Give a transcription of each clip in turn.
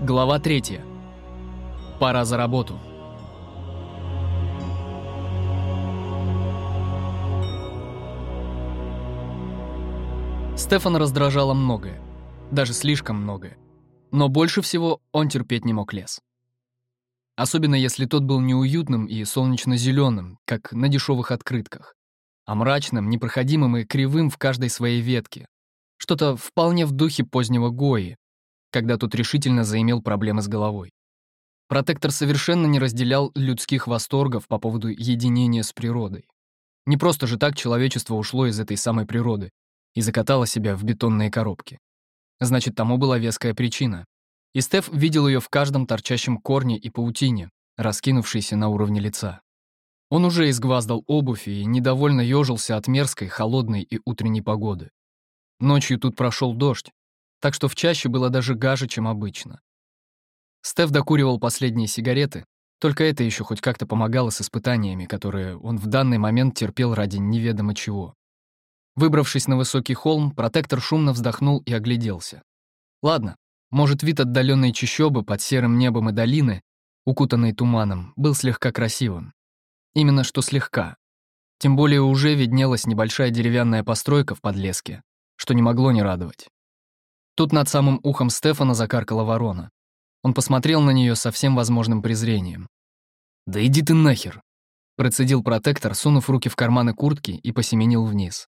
Глава 3. Пора за работу. Стефан раздражало многое, даже слишком многое. Но больше всего он терпеть не мог лес. Особенно если тот был неуютным и солнечно-зеленым, как на дешевых открытках, а мрачным, непроходимым и кривым в каждой своей ветке. Что-то вполне в духе позднего Гои, когда тот решительно заимел проблемы с головой. Протектор совершенно не разделял людских восторгов по поводу единения с природой. Не просто же так человечество ушло из этой самой природы и закатало себя в бетонные коробки. Значит, тому была веская причина. И Стеф видел ее в каждом торчащем корне и паутине, раскинувшейся на уровне лица. Он уже изгваздал обувь и недовольно ежился от мерзкой, холодной и утренней погоды. Ночью тут прошел дождь, так что в чаще было даже гаже, чем обычно. Стеф докуривал последние сигареты, только это еще хоть как-то помогало с испытаниями, которые он в данный момент терпел ради неведомо чего. Выбравшись на высокий холм, протектор шумно вздохнул и огляделся. Ладно, может, вид отдаленной чащобы под серым небом и долины, укутанной туманом, был слегка красивым. Именно что слегка. Тем более уже виднелась небольшая деревянная постройка в подлеске, что не могло не радовать. Тут над самым ухом Стефана закаркала ворона. Он посмотрел на нее со всем возможным презрением. «Да иди ты нахер!» Процедил протектор, сунув руки в карманы куртки и посеменил вниз.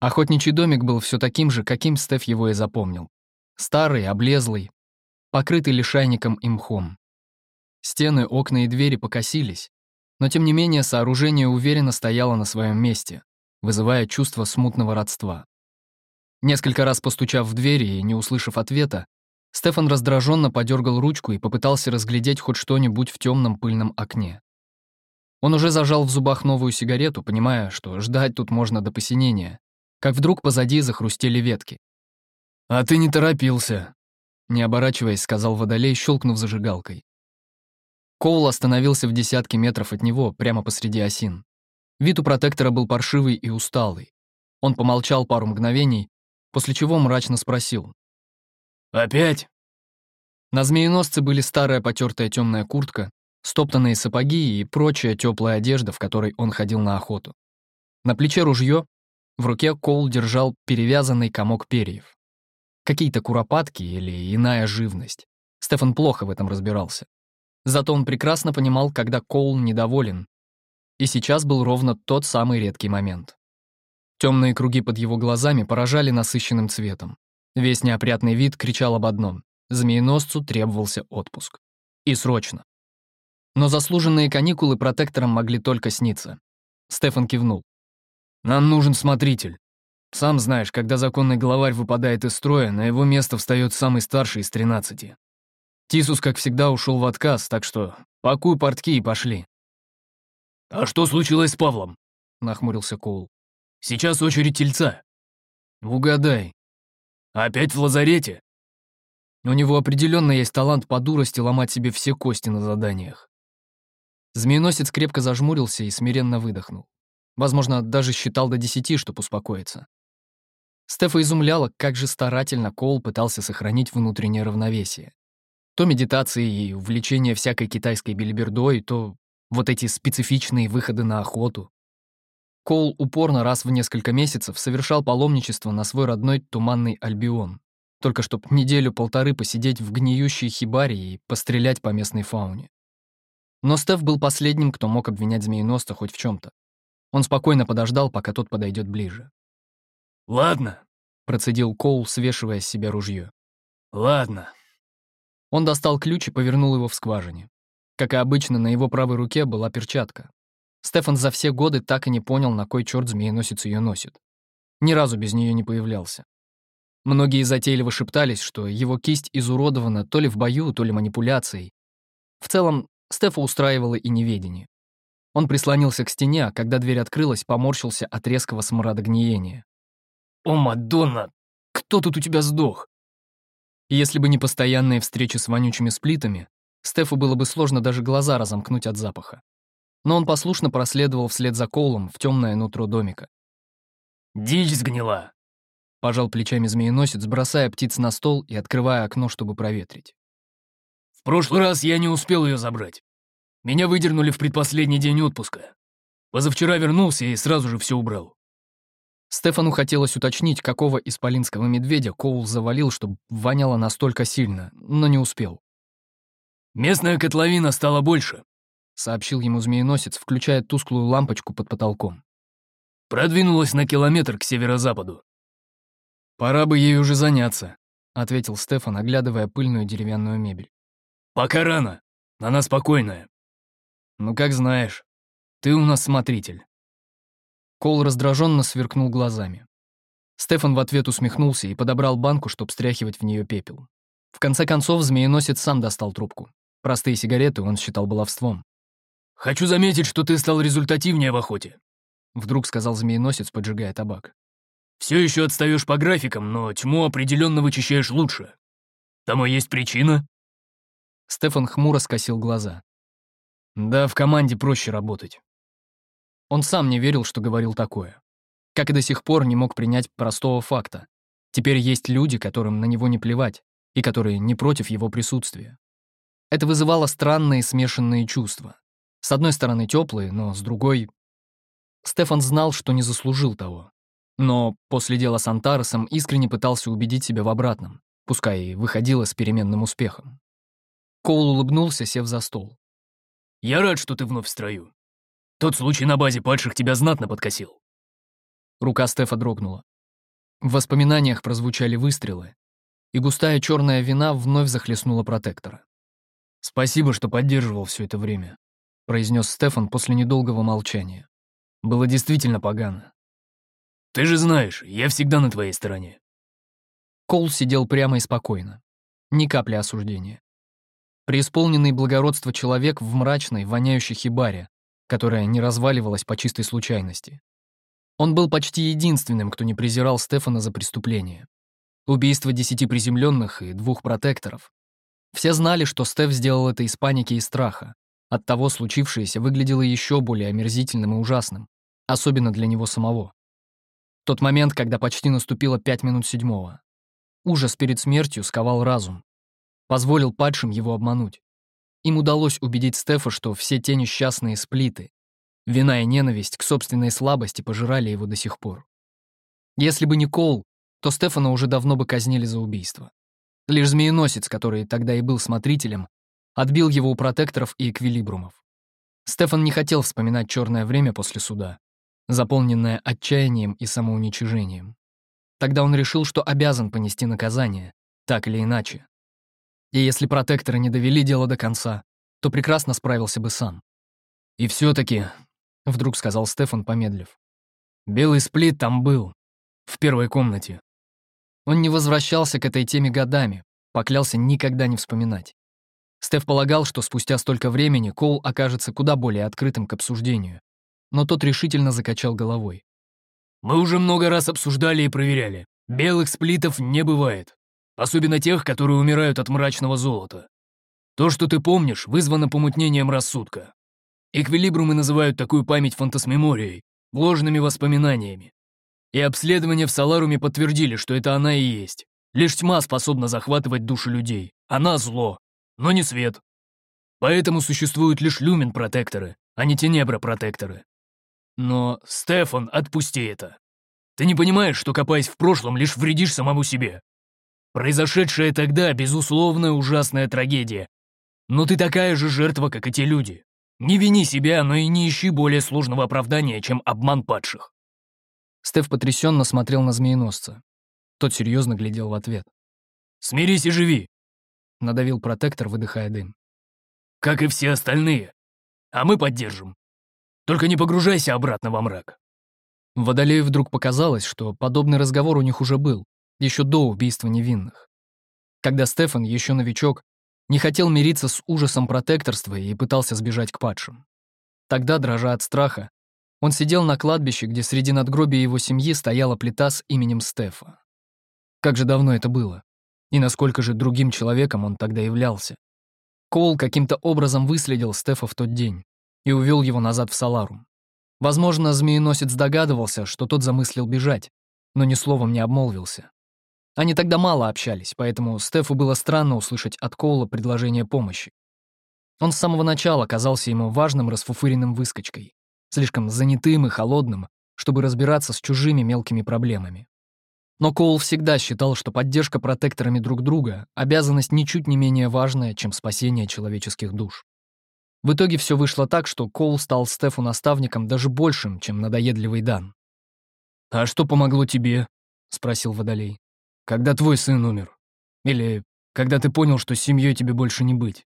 Охотничий домик был все таким же, каким Стеф его и запомнил. Старый, облезлый, покрытый лишайником и мхом. Стены, окна и двери покосились, но тем не менее сооружение уверенно стояло на своем месте, вызывая чувство смутного родства. Несколько раз постучав в двери и не услышав ответа, Стефан раздраженно подергал ручку и попытался разглядеть хоть что-нибудь в темном пыльном окне. Он уже зажал в зубах новую сигарету, понимая, что ждать тут можно до посинения, как вдруг позади захрустели ветки. «А ты не торопился», — не оборачиваясь, сказал Водолей, щелкнув зажигалкой. Коул остановился в десятке метров от него, прямо посреди осин. Вид у протектора был паршивый и усталый. Он помолчал пару мгновений, после чего мрачно спросил. «Опять?» На змееносце были старая потертая темная куртка, стоптанные сапоги и прочая теплая одежда, в которой он ходил на охоту. На плече ружье, в руке Коул держал перевязанный комок перьев. Какие-то куропатки или иная живность. Стефан плохо в этом разбирался. Зато он прекрасно понимал, когда Коул недоволен. И сейчас был ровно тот самый редкий момент. Темные круги под его глазами поражали насыщенным цветом. Весь неопрятный вид кричал об одном — змееносцу требовался отпуск. И срочно. Но заслуженные каникулы протекторам могли только сниться. Стефан кивнул. «Нам нужен смотритель. Сам знаешь, когда законный главарь выпадает из строя, на его место встает самый старший из тринадцати. Тисус, как всегда, ушел в отказ, так что пакуй портки и пошли». «А что случилось с Павлом?» — нахмурился Коул. Сейчас очередь тельца. Угадай. Опять в лазарете? У него определенно есть талант по дурости ломать себе все кости на заданиях. Змееносец крепко зажмурился и смиренно выдохнул. Возможно, даже считал до десяти, чтобы успокоиться. Стефа изумляла, как же старательно Коул пытался сохранить внутреннее равновесие. То медитации и увлечение всякой китайской бельбердой, то вот эти специфичные выходы на охоту. Коул упорно раз в несколько месяцев совершал паломничество на свой родной туманный Альбион, только чтоб неделю-полторы посидеть в гниющей хибаре и пострелять по местной фауне. Но Стеф был последним, кто мог обвинять змееноста хоть в чем то Он спокойно подождал, пока тот подойдет ближе. «Ладно», — процедил Коул, свешивая с себя ружье. «Ладно». Он достал ключ и повернул его в скважине. Как и обычно, на его правой руке была перчатка, Стефан за все годы так и не понял, на кой черт змееносец ее носит. Ни разу без нее не появлялся. Многие затейливо шептались, что его кисть изуродована то ли в бою, то ли манипуляцией. В целом, Стефа устраивало и неведение. Он прислонился к стене, а когда дверь открылась, поморщился от резкого смрада гниения. «О, Мадонна! Кто тут у тебя сдох?» Если бы не постоянные встречи с вонючими сплитами, Стефу было бы сложно даже глаза разомкнуть от запаха но он послушно проследовал вслед за Коулом в темное нутро домика. «Дичь сгнила!» — пожал плечами змееносец, бросая птиц на стол и открывая окно, чтобы проветрить. В прошлый раз я не успел ее забрать. Меня выдернули в предпоследний день отпуска. Позавчера вернулся и сразу же все убрал. Стефану хотелось уточнить, какого исполинского медведя Коул завалил, чтобы воняло настолько сильно, но не успел. «Местная котловина стала больше», — сообщил ему змееносец, включая тусклую лампочку под потолком. «Продвинулась на километр к северо-западу». «Пора бы ей уже заняться», — ответил Стефан, оглядывая пыльную деревянную мебель. «Пока рано. Она спокойная». «Ну, как знаешь. Ты у нас смотритель». Кол раздраженно сверкнул глазами. Стефан в ответ усмехнулся и подобрал банку, чтобы стряхивать в нее пепел. В конце концов, змееносец сам достал трубку. Простые сигареты он считал баловством. «Хочу заметить, что ты стал результативнее в охоте», — вдруг сказал змееносец, поджигая табак. «Все еще отстаешь по графикам, но тьму определенно вычищаешь лучше. Тому есть причина?» Стефан хмуро скосил глаза. «Да, в команде проще работать». Он сам не верил, что говорил такое. Как и до сих пор не мог принять простого факта. Теперь есть люди, которым на него не плевать, и которые не против его присутствия. Это вызывало странные смешанные чувства. С одной стороны теплые, но с другой... Стефан знал, что не заслужил того. Но после дела с Антаресом искренне пытался убедить себя в обратном, пускай и выходило с переменным успехом. Коул улыбнулся, сев за стол. «Я рад, что ты вновь в строю. Тот случай на базе падших тебя знатно подкосил». Рука Стефа дрогнула. В воспоминаниях прозвучали выстрелы, и густая черная вина вновь захлестнула протектора. «Спасибо, что поддерживал все это время», — произнес Стефан после недолгого молчания. «Было действительно погано». «Ты же знаешь, я всегда на твоей стороне». Коул сидел прямо и спокойно. Ни капли осуждения. Преисполненный благородства человек в мрачной, воняющей хибаре, которая не разваливалась по чистой случайности. Он был почти единственным, кто не презирал Стефана за преступление. Убийство десяти приземленных и двух протекторов. Все знали, что Стеф сделал это из паники и страха. Оттого случившееся выглядело еще более омерзительным и ужасным, особенно для него самого. Тот момент, когда почти наступило пять минут седьмого. Ужас перед смертью сковал разум. Позволил падшим его обмануть. Им удалось убедить Стефа, что все те несчастные сплиты, вина и ненависть к собственной слабости пожирали его до сих пор. Если бы не Кол, то Стефана уже давно бы казнили за убийство. Лишь змееносец, который тогда и был смотрителем, отбил его у протекторов и эквилибрумов. Стефан не хотел вспоминать черное время после суда, заполненное отчаянием и самоуничижением. Тогда он решил, что обязан понести наказание, так или иначе. И если протекторы не довели дело до конца, то прекрасно справился бы сам. «И все таки вдруг сказал Стефан, помедлив, «белый сплит там был, в первой комнате. Он не возвращался к этой теме годами, поклялся никогда не вспоминать. Стеф полагал, что спустя столько времени Коул окажется куда более открытым к обсуждению, но тот решительно закачал головой. «Мы уже много раз обсуждали и проверяли. Белых сплитов не бывает. Особенно тех, которые умирают от мрачного золота. То, что ты помнишь, вызвано помутнением рассудка. Эквилибрумы называют такую память фантасмеморией, ложными воспоминаниями. И обследования в Саларуме подтвердили, что это она и есть. Лишь тьма способна захватывать души людей. Она зло, но не свет. Поэтому существуют лишь люмен-протекторы, а не тенебра-протекторы. Но, Стефан, отпусти это. Ты не понимаешь, что, копаясь в прошлом, лишь вредишь самому себе. Произошедшее тогда, безусловно, ужасная трагедия. Но ты такая же жертва, как и те люди. Не вини себя, но и не ищи более сложного оправдания, чем обман падших. Стеф потрясенно смотрел на змееносца. Тот серьезно глядел в ответ. «Смирись и живи!» — надавил протектор, выдыхая дым. «Как и все остальные. А мы поддержим. Только не погружайся обратно во мрак». Водолею вдруг показалось, что подобный разговор у них уже был, еще до убийства невинных. Когда Стефан, еще новичок, не хотел мириться с ужасом протекторства и пытался сбежать к падшим. Тогда, дрожа от страха, он сидел на кладбище, где среди надгробия его семьи стояла плита с именем Стефа. Как же давно это было? И насколько же другим человеком он тогда являлся? Коул каким-то образом выследил Стефа в тот день и увел его назад в Саларум. Возможно, змееносец догадывался, что тот замыслил бежать, но ни словом не обмолвился. Они тогда мало общались, поэтому Стефу было странно услышать от Коула предложение помощи. Он с самого начала казался ему важным расфуфыренным выскочкой, слишком занятым и холодным, чтобы разбираться с чужими мелкими проблемами. Но Коул всегда считал, что поддержка протекторами друг друга — обязанность ничуть не менее важная, чем спасение человеческих душ. В итоге все вышло так, что Коул стал Стефу наставником даже большим, чем надоедливый Дан. «А что помогло тебе?» — спросил Водолей. «Когда твой сын умер? Или когда ты понял, что с семьей тебе больше не быть?»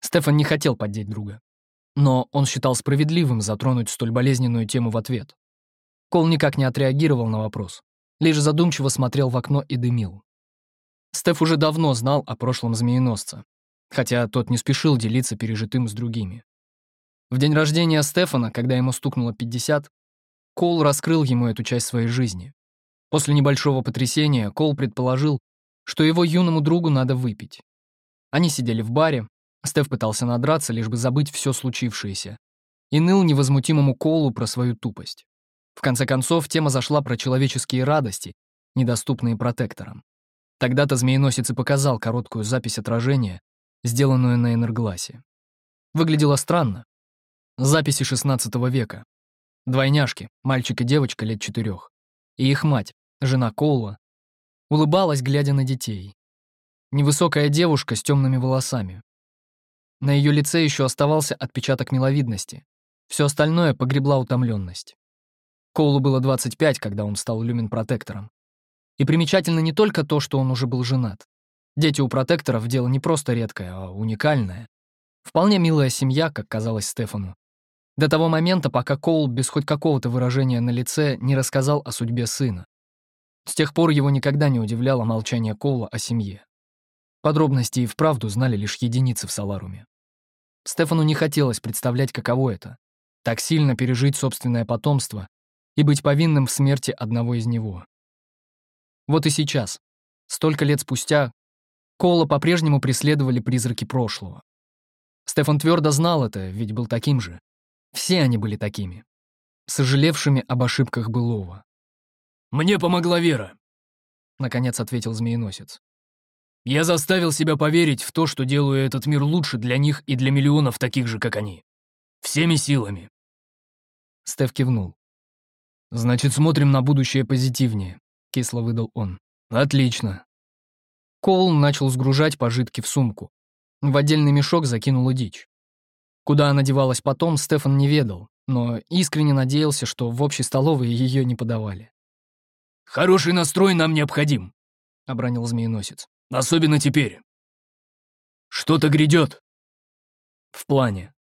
Стефан не хотел поддеть друга. Но он считал справедливым затронуть столь болезненную тему в ответ. Кол никак не отреагировал на вопрос, лишь задумчиво смотрел в окно и дымил. Стеф уже давно знал о прошлом змееносца, хотя тот не спешил делиться пережитым с другими. В день рождения Стефана, когда ему стукнуло 50, Кол раскрыл ему эту часть своей жизни. После небольшого потрясения Кол предположил, что его юному другу надо выпить. Они сидели в баре, Стеф пытался надраться, лишь бы забыть все случившееся, и ныл невозмутимому Колу про свою тупость. В конце концов, тема зашла про человеческие радости, недоступные протекторам. Тогда-то змееносец и показал короткую запись отражения, сделанную на энергласе. Выглядело странно. Записи XVI века. Двойняшки, мальчик и девочка лет четырех. И их мать, жена Коула, улыбалась, глядя на детей. Невысокая девушка с темными волосами, на ее лице еще оставался отпечаток миловидности. Все остальное погребла утомленность. Коулу было 25, когда он стал люмен-протектором. И примечательно не только то, что он уже был женат. Дети у протекторов — дело не просто редкое, а уникальное. Вполне милая семья, как казалось Стефану. До того момента, пока Коул без хоть какого-то выражения на лице не рассказал о судьбе сына. С тех пор его никогда не удивляло молчание Коула о семье. Подробности и вправду знали лишь единицы в Саларуме. Стефану не хотелось представлять, каково это — так сильно пережить собственное потомство и быть повинным в смерти одного из него. Вот и сейчас, столько лет спустя, Кола по-прежнему преследовали призраки прошлого. Стефан твердо знал это, ведь был таким же. Все они были такими, сожалевшими об ошибках былого. «Мне помогла Вера», — наконец ответил змееносец. Я заставил себя поверить в то, что делаю этот мир лучше для них и для миллионов таких же, как они. Всеми силами. Стеф кивнул. «Значит, смотрим на будущее позитивнее», — кисло выдал он. «Отлично». Коул начал сгружать пожитки в сумку. В отдельный мешок закинула дичь. Куда она девалась потом, Стефан не ведал, но искренне надеялся, что в общей столовой ее не подавали. «Хороший настрой нам необходим», — обронил змееносец. Особенно теперь. Что-то грядет. В плане.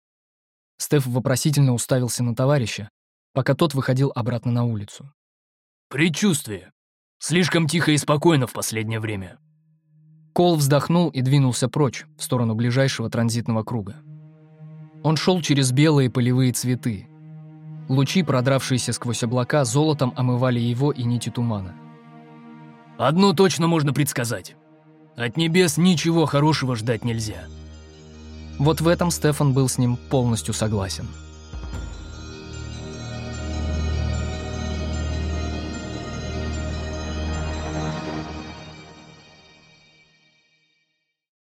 Стеф вопросительно уставился на товарища, пока тот выходил обратно на улицу. Предчувствие. Слишком тихо и спокойно в последнее время. Кол вздохнул и двинулся прочь, в сторону ближайшего транзитного круга. Он шел через белые полевые цветы. Лучи, продравшиеся сквозь облака, золотом омывали его и нити тумана. «Одно точно можно предсказать. От небес ничего хорошего ждать нельзя. Вот в этом Стефан был с ним полностью согласен.